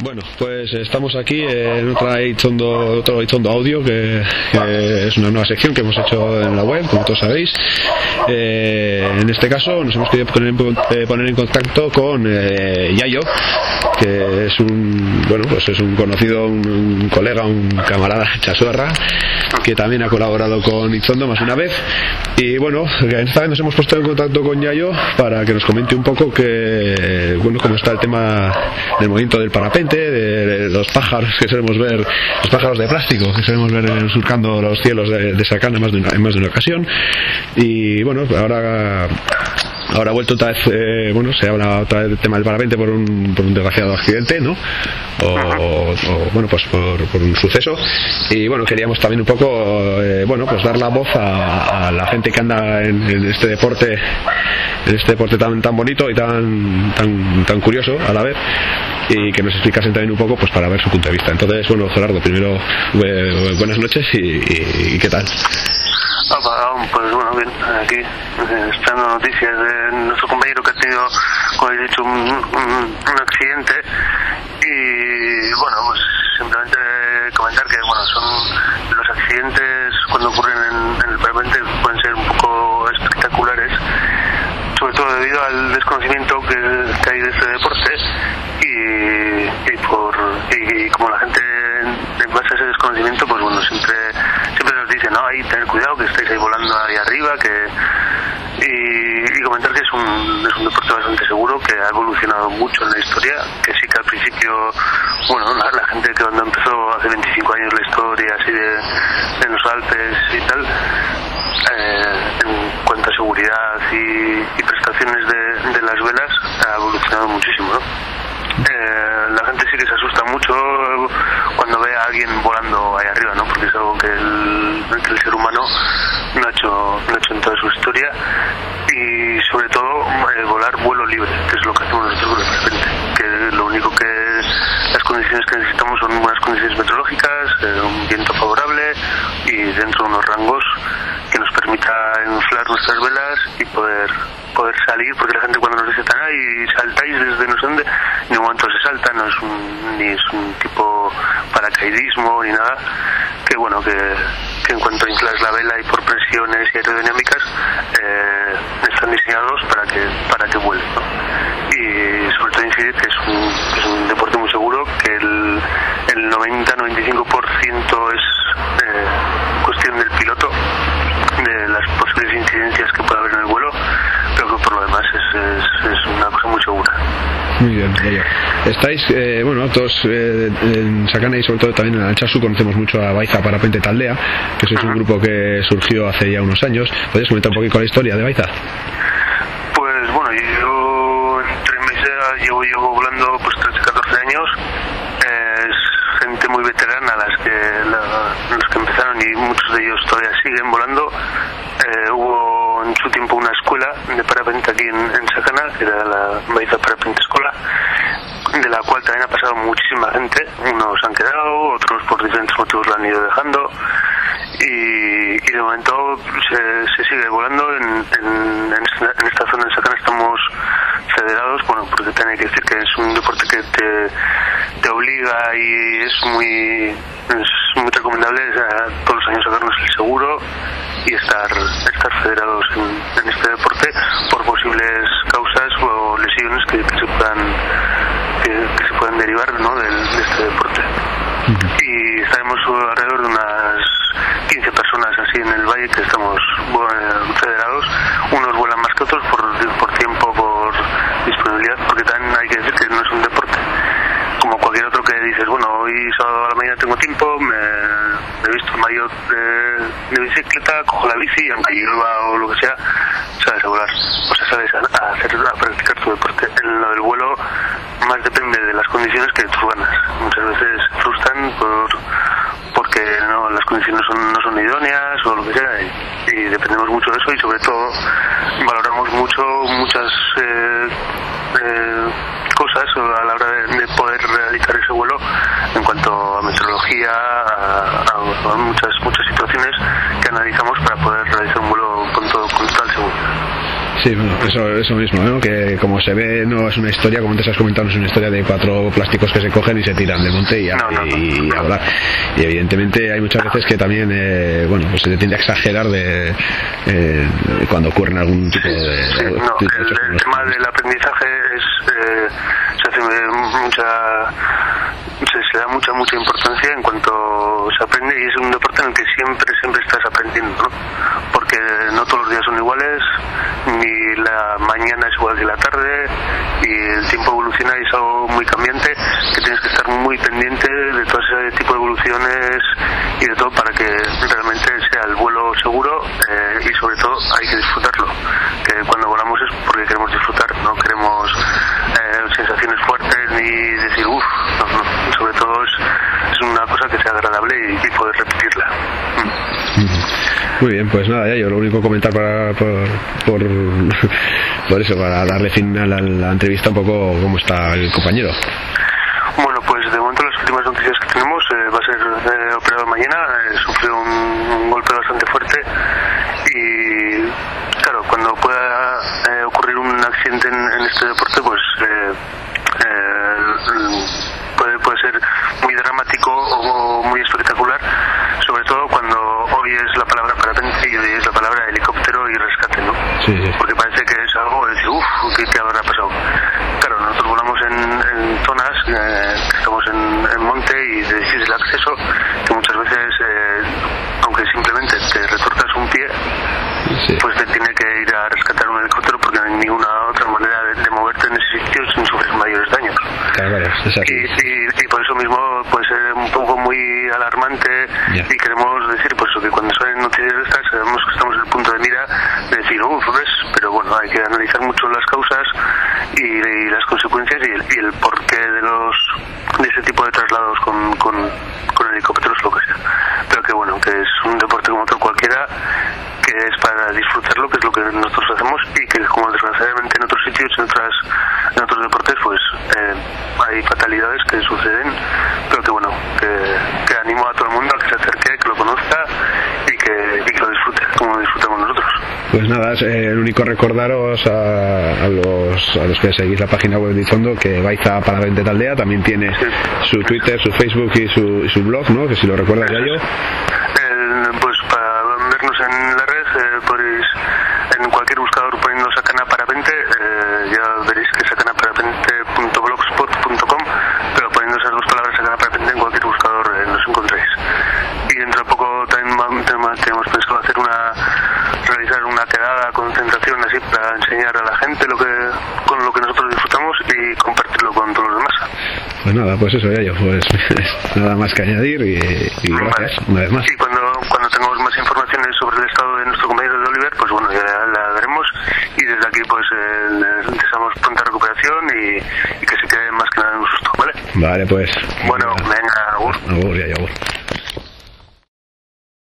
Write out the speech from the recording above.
Bueno, pues estamos aquí en otra Izondo, otro Izondo Audio, que, es una nueva sección que hemos hecho en la web, como todos sabéis. Eh, en este caso nos hemos querido poner eh, poner en contacto con eh, Yayo, que es un, bueno, pues es un conocido, un, colega, un camarada chasuerra, que también ha colaborado con Izondo más una vez. Y bueno, esta vez nos hemos puesto en contacto con Yayo para que nos comente un poco que, bueno, cómo está el tema del movimiento del parapente, de, los pájaros que solemos ver, los pájaros de plástico que solemos ver surcando los cielos de, de Sacana más de una, en más de una ocasión. Y bueno, ahora Ahora ha vuelto otra vez, eh, bueno, se habla otra vez del tema del parapente por un, por un desgraciado accidente, ¿no? O, o, bueno, pues por, por, un suceso. Y bueno, queríamos también un poco, eh, bueno, pues dar la voz a, a la gente que anda en, en, este deporte, en este deporte tan, tan bonito y tan, tan, tan curioso a la vez. Y que nos explicasen también un poco, pues para ver su punto de vista. Entonces, bueno, Gerardo, primero, eh, buenas noches y, y, y qué tal. Ah, pues bueno, bien, aquí eh, esperando noticias de nuestro compañero que ha tenido, como he dicho, un, un, accidente. Y bueno, pues simplemente comentar que bueno, son los accidentes cuando ocurren en, en el parapente pueden ser un poco espectaculares, sobre todo debido al desconocimiento que, hay de este deporte y, y por y, como la gente en base a ese desconocimiento pues bueno siempre siempre nos dice no ahí tener cuidado que estáis ahí arriba que y, y, comentar que es un, es un deporte bastante seguro que ha evolucionado mucho en la historia que sí que al principio bueno la, la gente que cuando empezó hace 25 años la historia así de, en los Alpes y tal eh, en cuanto a seguridad y, y prestaciones de, de las velas ha evolucionado muchísimo ¿no? Eh, la gente sí que se asusta mucho cuando ve a alguien volando ahí arriba, ¿no? Porque es algo que el, que el ser humano no ha hecho, no ha hecho en toda su historia y sobre todo eh, volar vuelo libre, que es lo que hacemos nosotros de repente, que lo único que las condiciones que necesitamos son buenas condiciones meteorológicas, eh, un viento favorable y dentro de unos rangos que nos permita inflar nuestras velas y poder poder salir, porque la gente cuando nos dice tan y saltáis desde no sé dónde, en un momento se salta, no es un, ni es un tipo paracaidismo ni nada, que bueno, que, que en cuanto inflas la vela y por presiones y aerodinámicas, eh, diseñados para que para que vuelen. ¿no? Y sobre todo incidir que es un, es un deporte muy seguro, que el, el 90-95% es eh, cuestión del piloto, de las posibles incidencias que puede haber en el vuelo, pero que por lo demás es, es, es una cosa muy segura. Muy bien, ya. Estáis, eh, bueno, todos eh, en Sacana y sobre todo también en Alchazu conocemos mucho a Baiza Parapente Taldea, que sois un grupo que surgió hace ya unos años. ¿Podéis comentar un poquito la historia de Baiza? Pues bueno, yo entre mis llevo, llevo volando pues 13, 14 años. Es gente muy veterana las que, la, los que empezaron y muchos de ellos todavía siguen volando. Eh, hubo en su tiempo una escuela de parapente aquí en, en Sacana, que era la Baiza Parapente Escola, de la cual también ha pasado muchísima gente. Unos han quedado, otros por diferentes motivos la han ido dejando. Y, y de momento se, se sigue volando en, en, en, esta, en, esta, zona en Sacana estamos federados bueno porque tiene que decir que es un deporte que te, te obliga y es muy es muy recomendable todos los años sacarnos el seguro y estar estar federados en, en este deporte por posibles causas o lesiones que, que se puedan que, ¿no? de, de este deporte uh -huh. y estaremos alrededor de unas 15 personas así en el valle que estamos federados. Unos vuelan más que otros por, por tiempo, por disponibilidad, porque también hay que decir que no es un deporte como cualquier otro que dices, bueno, hoy sábado a la mañana tengo tiempo, me, me he visto mayor de, de, bicicleta, cojo la bici, aunque llueva o lo que sea, sabes volar, o sea, sabes a, a, hacer, a practicar tu deporte. En lo del vuelo más depende de las condiciones que tus ganas. Muchas veces frustran por porque no las condiciones son, no son idóneas o lo que sea y, dependemos mucho de eso y sobre todo valoramos mucho muchas eh, eh, cosas a la hora de, de, poder realizar ese vuelo en cuanto a meteorología a, muchas muchas situaciones que analizamos para poder realizar un vuelo con todo con total seguridad Sí, bueno, eso, eso mismo, ¿no? que como se ve no es una historia, como antes has comentado, no es una historia de cuatro plásticos que se cogen y se tiran del monte y, No, no, no. y, y hablar. Y evidentemente hay muchas veces que también, eh, bueno, pues se tiende a exagerar de eh, cuando ocurren algún tipo de... Sí, de el, hechos el como tema del aprendizaje es eh, se hace mucha se, da mucha mucha importancia en cuanto se aprende y es un deporte en el que siempre siempre estás aprendiendo ¿no? porque no todos los días son iguales ni la mañana es igual que la tarde y el tiempo evoluciona y es algo muy cambiante que tienes que estar muy pendiente de todo ese tipo de evoluciones y de todo para que realmente sea el vuelo seguro eh, y sobre todo hay que disfrutarlo que cuando volamos es porque queremos disfrutar no queremos eh, sensaciones fuertes ni decir uff no, no. sobre todo es, es una cosa que sea agradable y, y poder repetirla Mm. Muy bien, pues nada, ya yo lo único comentar para, por, por, eso, para darle fin a la, entrevista un poco cómo está el compañero. Bueno, pues de momento las últimas noticias que tenemos eh, va a ser eh, operado mañana, eh, sufrió un, golpe bastante fuerte y claro, cuando pueda eh, ocurrir un accidente en, en este deporte, pues eh, puede, puede ser muy dramático o muy espectacular, sobre todo cuando oyes la palabra parapente y oyes la palabra helicóptero y rescate, ¿no? Sí, sí. porque parece que es algo de decir, uff, ¿qué, qué habrá pasado? Claro, nosotros volamos en, en zonas, eh, estamos en, en monte y de difícil acceso, que muchas veces, eh, aunque simplemente te retortas un pie, Sí. pues te tiene que ir a rescatar un helicóptero porque no hay ninguna otra manera de, de moverte en ese sitio sin sufrir mayores daños. Claro, es. Y, y- y por eso mismo puede ser un poco muy alarmante y queremos decir pues que cuando salen noticias de estas sabemos que estamos en el punto de mira de decir uff ves hay que analizar mucho las causas y, las consecuencias y el, y el porqué de los de ese tipo de traslados con, con helicópteros lo que sea pero que bueno que es un deporte como otro cualquiera que es para disfrutarlo que es lo que nosotros hacemos y que como desgraciadamente en otros sitios en otras en otros deportes pues eh, hay fatalidades que suceden pero que bueno que, que animo a todo el mundo a que se acerque que lo conozca y que, y que lo disfrute como disfrutamos nosotros Pues nada, es eh, el único recordaros a, a los, a los que seguís la página web de Izondo que vais a Paravente Taldea, también tiene su Twitter, su Facebook y su, y su blog, ¿no? Que si lo recuerdas ya yo. Eh, pues para vernos en la red eh, podéis en cualquier buscador poniendo Sacana Parapente eh, ya veréis que sacanaparapente.blogspot.com pero poniendo esas dos palabras Sacana Parapente en cualquier buscador eh, nos encontréis y dentro de poco también tenemos tenemos pensado hacer una realizar una quedada concentración así para enseñar a la gente lo que con lo que nosotros disfrutamos y compartirlo con todos los demás Pues nada, pues eso ya yo, pues nada más que añadir y, y gracias Vale. una vez más. Y cuando, cuando tengamos más informaciones sobre el estado de nuestro compañero de Oliver, pues bueno, ya la daremos. Y desde aquí, pues eh, deseamos pronta recuperación y, y que se quede más que nada en un susto, ¿vale? Vale, pues. Bueno, venga, Agur. Agur, ya, ya, agur.